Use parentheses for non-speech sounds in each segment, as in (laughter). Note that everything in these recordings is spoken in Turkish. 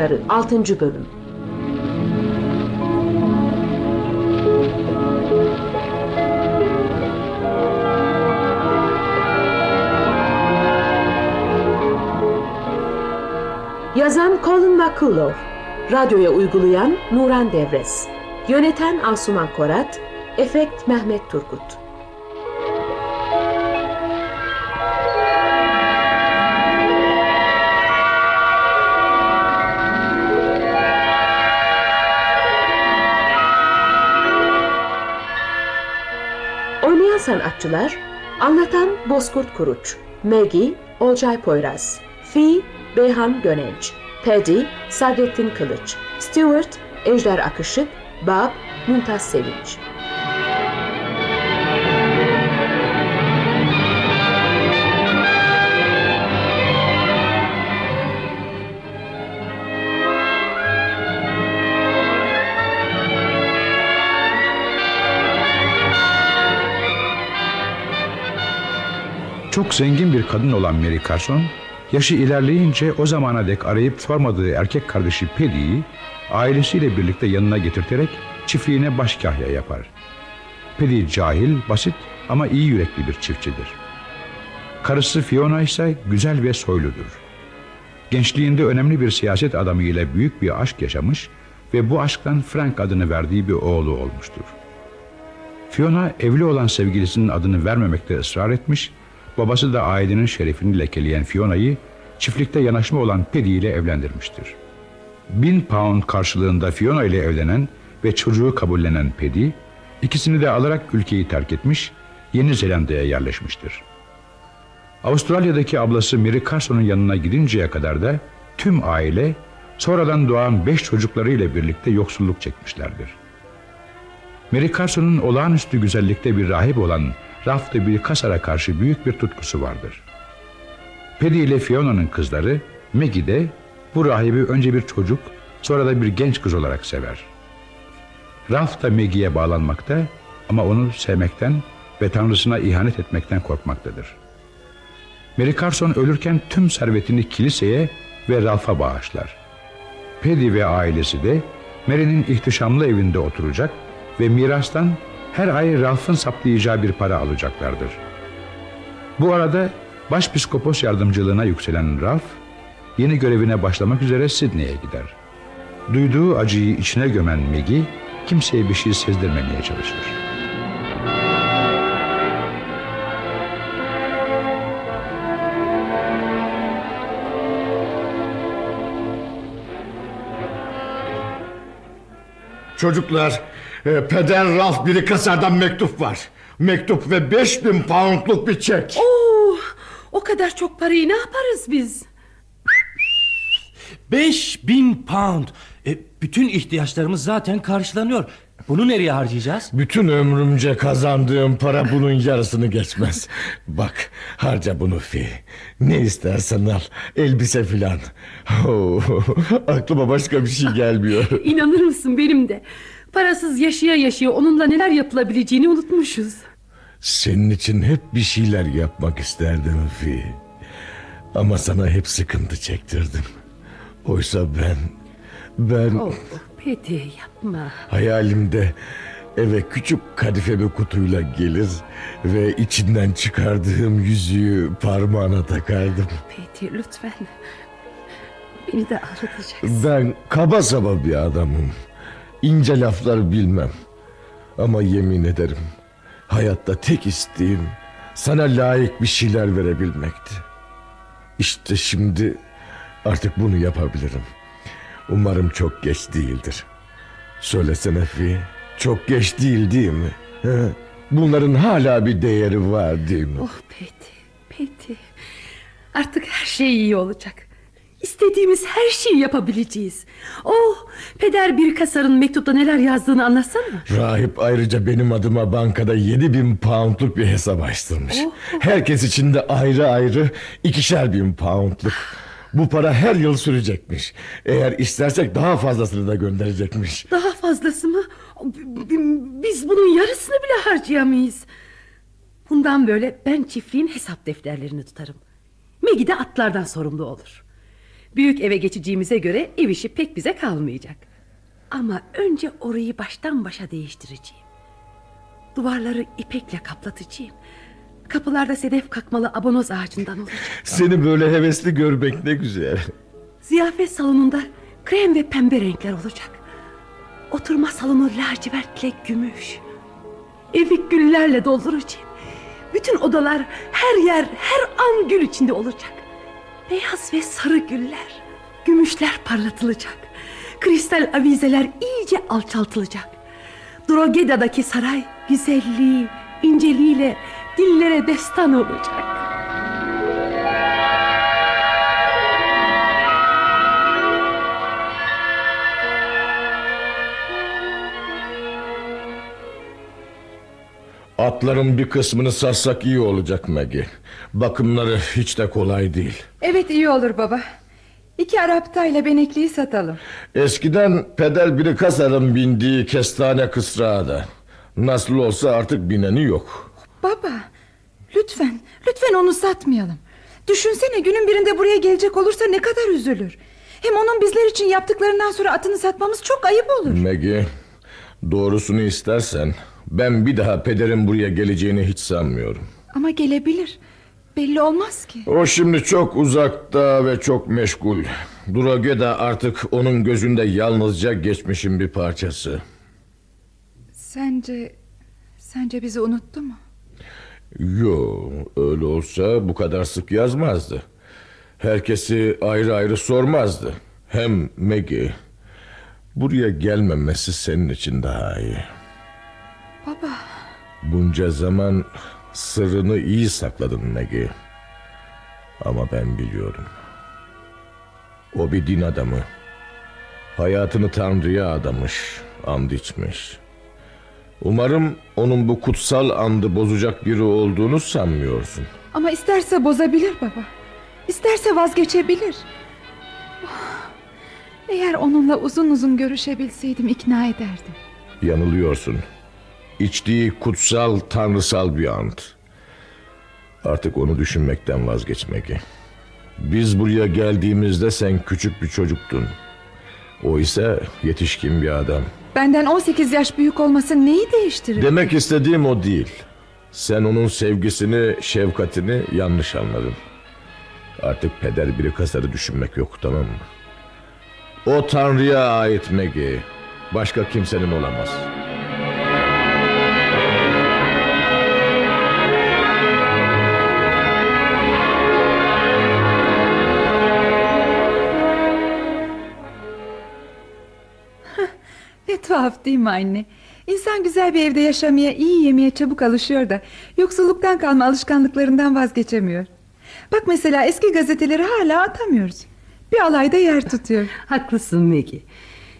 Kuşları 6. Bölüm Yazan Colin McCullough Radyoya uygulayan Nuran Devres Yöneten Asuman Korat Efekt Mehmet Turgut sanatçılar Anlatan Bozkurt Kuruç Maggie Olcay Poyraz Fi Beyhan Gönenç Paddy Sadrettin Kılıç Stewart Ejder Akışık Bob Mümtaz Sevinç Çok zengin bir kadın olan Mary Carson, yaşı ilerleyince o zamana dek arayıp sormadığı erkek kardeşi Paddy'yi ailesiyle birlikte yanına getirterek çiftliğine başkahya yapar. Paddy cahil, basit ama iyi yürekli bir çiftçidir. Karısı Fiona ise güzel ve soyludur. Gençliğinde önemli bir siyaset adamı ile büyük bir aşk yaşamış ve bu aşktan Frank adını verdiği bir oğlu olmuştur. Fiona evli olan sevgilisinin adını vermemekte ısrar etmiş Babası da ailenin şerefini lekeleyen Fiona'yı çiftlikte yanaşma olan Paddy ile evlendirmiştir. Bin pound karşılığında Fiona ile evlenen ve çocuğu kabullenen Paddy, ikisini de alarak ülkeyi terk etmiş, Yeni Zelanda'ya yerleşmiştir. Avustralya'daki ablası Mary Carson'un yanına gidinceye kadar da tüm aile sonradan doğan beş çocuklarıyla birlikte yoksulluk çekmişlerdir. Mary Carson'un olağanüstü güzellikte bir rahip olan rafta bir kasara karşı büyük bir tutkusu vardır. Paddy ile Fiona'nın kızları Maggie de bu rahibi önce bir çocuk sonra da bir genç kız olarak sever. Ralph da Maggie'ye bağlanmakta ama onu sevmekten ve tanrısına ihanet etmekten korkmaktadır. Mary Carson ölürken tüm servetini kiliseye ve Ralph'a bağışlar. Paddy ve ailesi de Mary'nin ihtişamlı evinde oturacak ve mirastan her ay Ralph'ın saplayacağı bir para alacaklardır. Bu arada başpiskopos yardımcılığına yükselen Ralph, yeni görevine başlamak üzere Sydney'e gider. Duyduğu acıyı içine gömen Maggie, kimseye bir şey sezdirmemeye çalışır. Çocuklar, e, peder Ralph biri kasardan mektup var. Mektup ve 5000 poundluk bir çek. Oo, o kadar çok parayı ne yaparız biz? 5000 pound. E, bütün ihtiyaçlarımız zaten karşılanıyor. Bunu nereye harcayacağız? Bütün ömrümce kazandığım para bunun yarısını geçmez. Bak harca bunu fi. Ne istersen al. Elbise filan. Oh, aklıma başka bir şey gelmiyor. İnanır mısın benim de. Parasız yaşaya yaşaya onunla neler yapılabileceğini unutmuşuz. Senin için hep bir şeyler yapmak isterdim fi. Ama sana hep sıkıntı çektirdim. Oysa ben... Ben... Oh, Peti yapma. Hayalimde eve küçük kadife bir kutuyla gelir ve içinden çıkardığım yüzüğü parmağına takardım. Peti lütfen. Beni de ağlatacaksın. Ben kaba saba bir adamım. İnce laflar bilmem. Ama yemin ederim hayatta tek isteğim sana layık bir şeyler verebilmekti. İşte şimdi artık bunu yapabilirim. Umarım çok geç değildir. Söylesene Fi, çok geç değil değil mi? Bunların hala bir değeri var değil mi? Oh Peti, Peti. Artık her şey iyi olacak. İstediğimiz her şeyi yapabileceğiz. Oh, peder bir kasarın mektupta neler yazdığını anlasana. Rahip ayrıca benim adıma bankada yedi bin poundluk bir hesap açtırmış. Oh. Herkes için de ayrı ayrı ikişer bin poundluk. Bu para her yıl sürecekmiş. Eğer istersek daha fazlasını da gönderecekmiş. Daha fazlası mı? Biz bunun yarısını bile harcayamayız. Bundan böyle ben çiftliğin hesap defterlerini tutarım. Maggie de atlardan sorumlu olur. Büyük eve geçeceğimize göre ev işi pek bize kalmayacak. Ama önce orayı baştan başa değiştireceğim. Duvarları ipekle kaplatacağım. Kapılarda sedef kakmalı abonoz ağacından olacak. Seni böyle hevesli görmek ne güzel. Ziyafet salonunda krem ve pembe renkler olacak. Oturma salonu lacivertle gümüş. Evi güllerle dolduracağım. Bütün odalar her yer her an gül içinde olacak. Beyaz ve sarı güller. Gümüşler parlatılacak. Kristal avizeler iyice alçaltılacak. Drogeda'daki saray güzelliği, inceliğiyle dillere destan olacak. Atların bir kısmını satsak iyi olacak Maggie. Bakımları hiç de kolay değil. Evet iyi olur baba. İki Arap tayla benekliyi satalım. Eskiden peder biri kasarın bindiği kestane kısrağı da. Nasıl olsa artık bineni yok. Baba lütfen lütfen onu satmayalım. Düşünsene günün birinde buraya gelecek olursa ne kadar üzülür. Hem onun bizler için yaptıklarından sonra atını satmamız çok ayıp olur. Maggie doğrusunu istersen ben bir daha pederin buraya geleceğini hiç sanmıyorum. Ama gelebilir. Belli olmaz ki. O şimdi çok uzakta ve çok meşgul. Drogeda artık onun gözünde yalnızca geçmişin bir parçası. Sence sence bizi unuttu mu? Yo öyle olsa bu kadar sık yazmazdı. Herkesi ayrı ayrı sormazdı. Hem Maggie buraya gelmemesi senin için daha iyi. Baba Bunca zaman sırrını iyi sakladın Maggie. Ama ben biliyorum. O bir din adamı. Hayatını Tanrı'ya adamış, and içmiş. Umarım onun bu kutsal andı bozacak biri olduğunu sanmıyorsun. ama isterse bozabilir baba. İsterse vazgeçebilir. Eğer onunla uzun uzun görüşebilseydim ikna ederdim. Yanılıyorsun. İçtiği kutsal tanrısal bir ant. Artık onu düşünmekten vazgeçmek. Biz buraya geldiğimizde sen küçük bir çocuktun. O ise yetişkin bir adam. Benden 18 yaş büyük olması neyi değiştirir? Demek istediğim o değil. Sen onun sevgisini, şefkatini yanlış anladın. Artık peder biri kasarı düşünmek yok tamam mı? O Tanrı'ya ait Maggie. Başka kimsenin olamaz. Tuhaf değil mi anne? İnsan güzel bir evde yaşamaya, iyi yemeye çabuk alışıyor da yoksulluktan kalma alışkanlıklarından vazgeçemiyor. Bak mesela eski gazeteleri hala atamıyoruz. Bir alayda yer tutuyor. (laughs) Haklısın Maggie.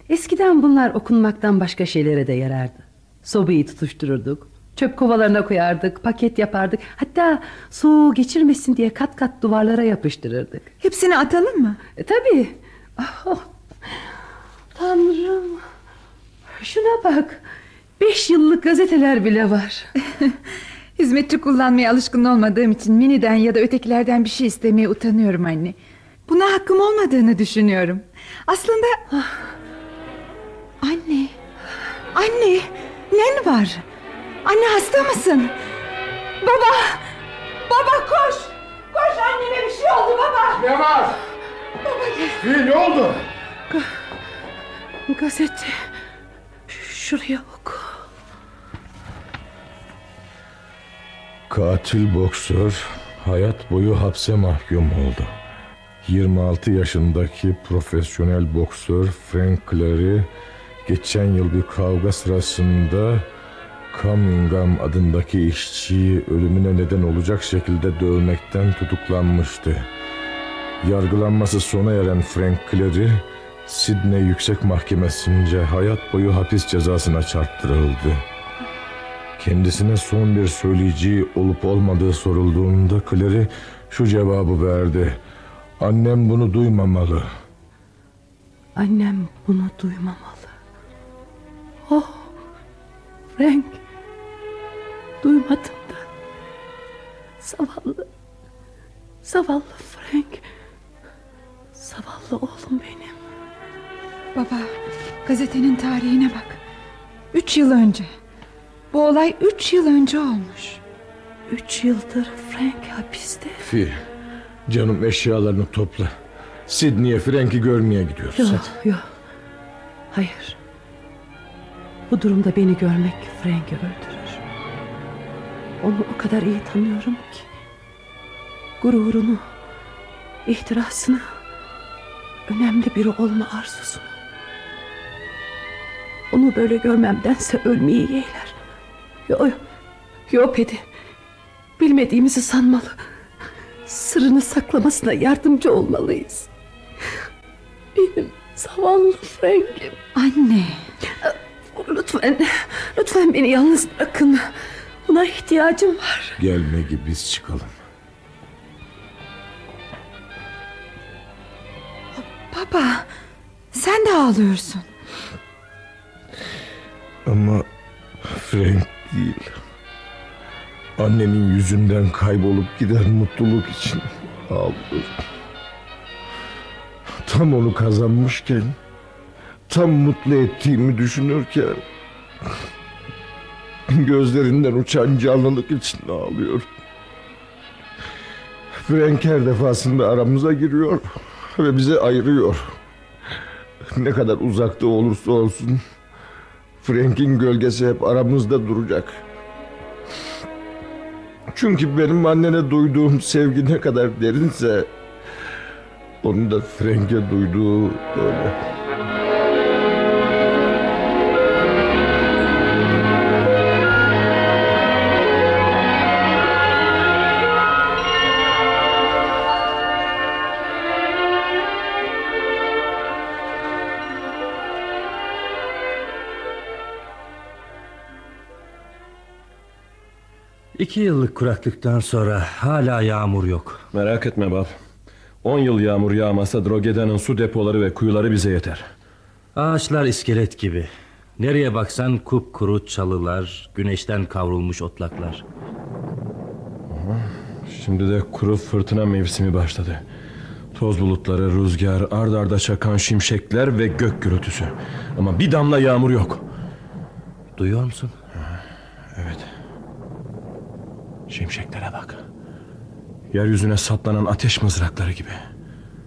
Eskiden bunlar okunmaktan başka şeylere de yarardı. Sobayı tutuştururduk. Çöp kovalarına koyardık, paket yapardık. Hatta soğuğu geçirmesin diye kat kat duvarlara yapıştırırdık. Hepsini atalım mı? E, tabii. Oh, tanrım. Şuna bak. Beş yıllık gazeteler bile var. (laughs) Hizmetçi kullanmaya alışkın olmadığım için Mini'den ya da ötekilerden bir şey istemeye utanıyorum anne. Buna hakkım olmadığını düşünüyorum. Aslında... Anne. Anne. Nen var? Anne hasta mısın? Baba. Baba koş. Koş anneme bir şey oldu baba. Ne var? Baba ne oldu? Gazete. Şuraya oku. Katil boksör hayat boyu hapse mahkum oldu. 26 yaşındaki profesyonel boksör Frank Clary geçen yıl bir kavga sırasında Cunningham adındaki işçiyi ölümüne neden olacak şekilde dövmekten tutuklanmıştı. Yargılanması sona eren Frank Clary Sidney Yüksek Mahkemesi'nce hayat boyu hapis cezasına çarptırıldı. Kendisine son bir söyleyeceği olup olmadığı sorulduğunda Clary şu cevabı verdi. Annem bunu duymamalı. Annem bunu duymamalı. Oh, Frank. Duymadım da. Zavallı. Zavallı Frank. Zavallı oğlum benim. Baba gazetenin tarihine bak. Üç yıl önce. Bu olay üç yıl önce olmuş. Üç yıldır Frank hapiste. Fi, canım eşyalarını topla. Sydney'e Frank'i görmeye gidiyoruz. Yok hadi. yok. Hayır. Bu durumda beni görmek Frank'i öldürür. Onu o kadar iyi tanıyorum ki. Gururunu, ihtirasını, önemli biri olma arzusunu. Onu böyle görmemdense ölmeyi yeğler. Yok yok. Yok Pedi. Bilmediğimizi sanmalı. Sırrını saklamasına yardımcı olmalıyız. Benim zavallı Frank'im. Anne. Lütfen, lütfen beni yalnız bırakın. Buna ihtiyacım var. Gelme gibi biz çıkalım. Baba sen de ağlıyorsun. Ama Frank değil. Annemin yüzünden kaybolup giden mutluluk için ağlıyorum. Tam onu kazanmışken, tam mutlu ettiğimi düşünürken... ...gözlerinden uçan canlılık için ağlıyorum. Frank her defasında aramıza giriyor ve bizi ayırıyor. Ne kadar uzakta olursa olsun... Frank'in gölgesi hep aramızda duracak. Çünkü benim annene duyduğum sevgi ne kadar derinse... ...onun da Frank'e duyduğu öyle. İki yıllık kuraklıktan sonra hala yağmur yok. Merak etme bab. 10 yıl yağmur yağmasa Drogheda'nın su depoları ve kuyuları bize yeter. Ağaçlar iskelet gibi. Nereye baksan kupkuru çalılar, güneşten kavrulmuş otlaklar. Şimdi de kuru fırtına mevsimi başladı. Toz bulutları, rüzgar, ard arda çakan şimşekler ve gök gürültüsü. Ama bir damla yağmur yok. Duyuyor musun? Evet. Şimşeklere bak. Yeryüzüne saplanan ateş mızrakları gibi.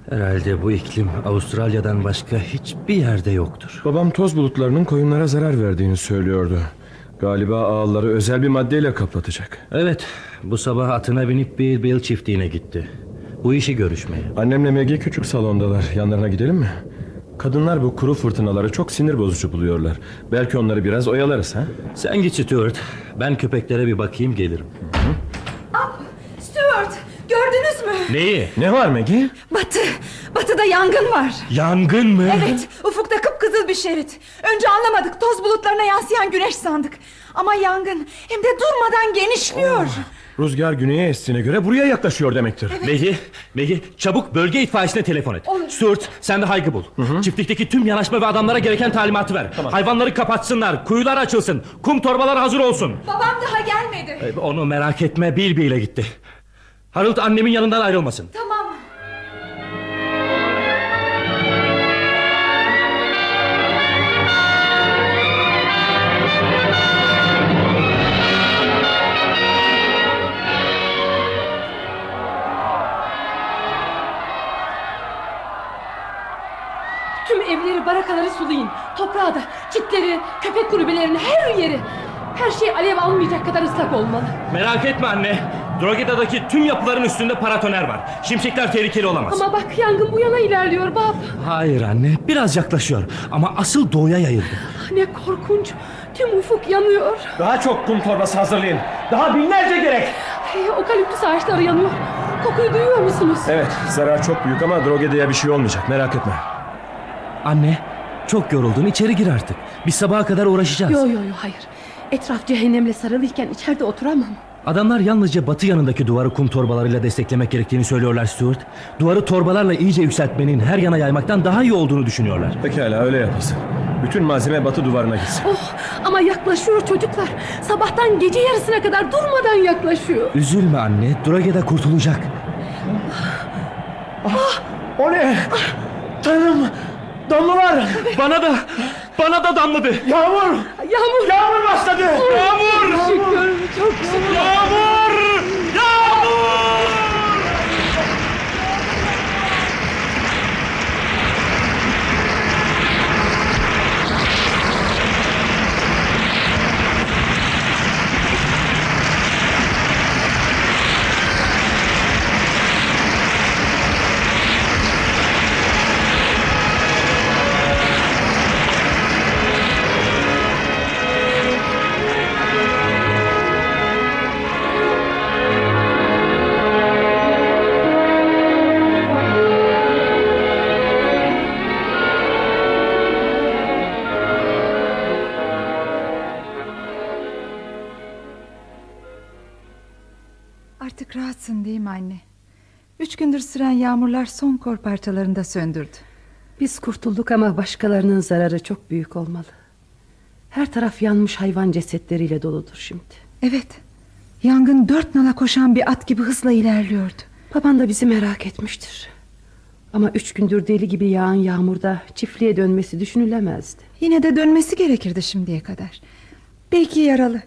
Herhalde bu iklim Avustralya'dan başka hiçbir yerde yoktur. Babam toz bulutlarının koyunlara zarar verdiğini söylüyordu. Galiba ağları özel bir maddeyle kaplatacak. Evet, bu sabah atına binip bir Bill çiftliğine gitti. Bu işi görüşmeye. Annemle Maggie küçük salondalar. Yanlarına gidelim mi? Kadınlar bu kuru fırtınaları çok sinir bozucu buluyorlar. Belki onları biraz oyalarız ha? Sen git Stuart. Ben köpeklere bir bakayım gelirim. Stuart gördünüz mü? Neyi? Ne var Maggie? Batı. Batıda yangın var. Yangın mı? Evet ufukta kıpkızıl bir şerit. Önce anlamadık toz bulutlarına yansıyan güneş sandık. Ama yangın hem de durmadan genişliyor. Rüzgar güneye estiğine göre buraya yaklaşıyor demektir. Maggie, Maggie çabuk bölge itfaiyesine telefon et. Stuart sen de Hayg'ı bul. Çiftlikteki tüm yanaşma ve adamlara gereken talimatı ver. Hayvanları kapatsınlar, kuyular açılsın, kum torbaları hazır olsun. Babam daha gelmedi. E, Onu merak etme Bill Bill'e gitti. Harold annemin yanından ayrılmasın. Tamam. Köpek kulübelerini, her yeri. Her şey alev almayacak kadar ıslak olmalı. Merak etme anne. Drogheda'daki tüm yapıların üstünde paratoner var. Şimşekler tehlikeli olamaz. Ama bak yangın bu yana ilerliyor bab. Hayır anne, biraz yaklaşıyor. Ama asıl doğuya yayıldı. Ne korkunç. Tüm ufuk yanıyor. Daha çok kum torbası hazırlayın. Daha binlerce gerek. Hey, okaliptüs ağaçları yanıyor. Kokuyu duyuyor musunuz? Evet zarar çok büyük ama Drogheda'ya bir şey olmayacak merak etme. Anne, çok yoruldun. içeri gir artık. Biz sabaha kadar uğraşacağız. Yo yo yo hayır. Etraf cehennemle sarılıyken içeride oturamam. Adamlar yalnızca batı yanındaki duvarı kum torbalarıyla desteklemek gerektiğini söylüyorlar Stuart. Duvarı torbalarla iyice yükseltmenin her yana yaymaktan daha iyi olduğunu düşünüyorlar. Pekala öyle yapılsın. Bütün malzeme batı duvarına gitsin. Oh ama yaklaşıyor çocuklar. Sabahtan gece yarısına kadar durmadan yaklaşıyor. Üzülme anne, Drogheda kurtulacak. O ne? Tanrım! Damlalar! Bana da bana da damladı. Yağmur! Yağmur. Yağmur başladı! Yağmur! Şükür çok şükür. Yağmur! Yağmur! Yağmurlar son kor parçalarını da söndürdü. Biz kurtulduk ama başkalarının zararı çok büyük olmalı. Her taraf yanmış hayvan cesetleriyle doludur şimdi. Evet. Yangın dört nala koşan bir at gibi hızla ilerliyordu. Baban da bizi merak etmiştir. Ama üç gündür deli gibi yağan yağmurda çiftliğe dönmesi düşünülemezdi. Yine de dönmesi gerekirdi şimdiye kadar. Belki yaralı.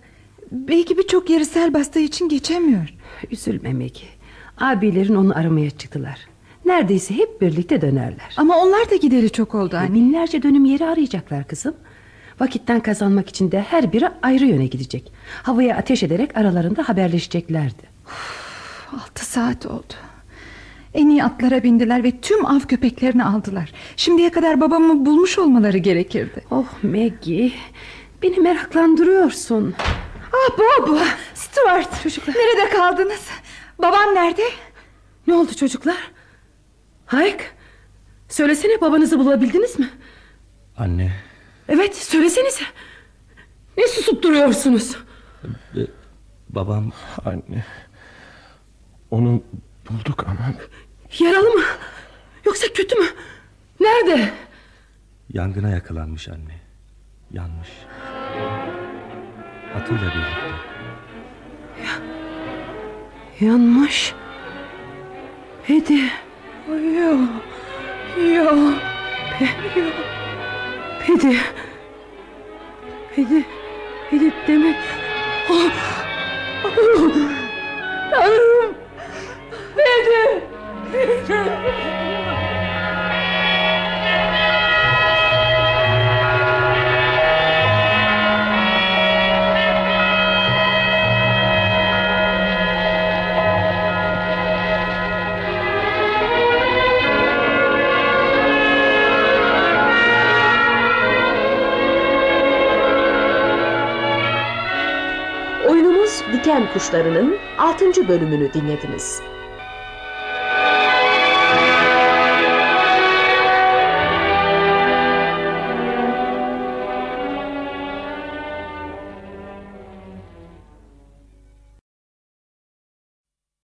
Belki birçok yeri sel bastığı için geçemiyor. Üzülme Megi. Abilerin onu aramaya çıktılar. Neredeyse hep birlikte dönerler. Ama onlar da gideri çok oldu anne. Binlerce dönüm yeri arayacaklar kızım. Vakitten kazanmak için de her biri ayrı yöne gidecek. Havaya ateş ederek aralarında haberleşeceklerdi. Altı saat oldu. En iyi atlara bindiler ve tüm av köpeklerini aldılar. Şimdiye kadar babamı bulmuş olmaları gerekirdi. Oh Maggie, beni meraklandırıyorsun. Ah Bob, Stuart. Çocuklar. Nerede kaldınız? Babam nerede? Ne oldu çocuklar? Hayk, söylesene babanızı bulabildiniz mi? Anne, Evet, söylesenize. Ne susup duruyorsunuz? babam Anne. Onu bulduk ama Yaralı mı? Yoksa kötü mü? Nerede? yangına yakalanmış anne. Yanmış. Atıyla birlikte. Yanmış. Hedi. Yok. Yok. Pedi. Pedi. Pedi demek. Oh. Oh. Tanrım. Pedi. Oyunumuz Diken Kuşları'nın 6. bölümünü dinlediniz.